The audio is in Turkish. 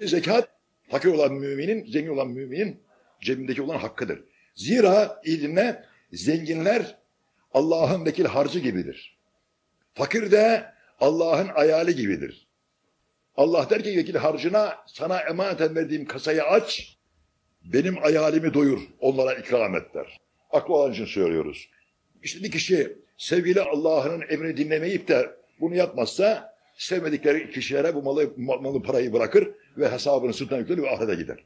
Zekat fakir olan müminin, zengin olan müminin cebindeki olan hakkıdır. Zira iyi zenginler Allah'ın vekil harcı gibidir. Fakir de Allah'ın ayali gibidir. Allah der ki vekil harcına sana emaneten verdiğim kasayı aç, benim ayalimi doyur, onlara ikram et der. Aklı olan için söylüyoruz. İşte bir kişi sevgili Allah'ın emrini dinlemeyip de bunu yapmazsa sevmedikleri kişilere bu malı, malı parayı bırakır ve hesabını sırtına yükler ve ahirete gider.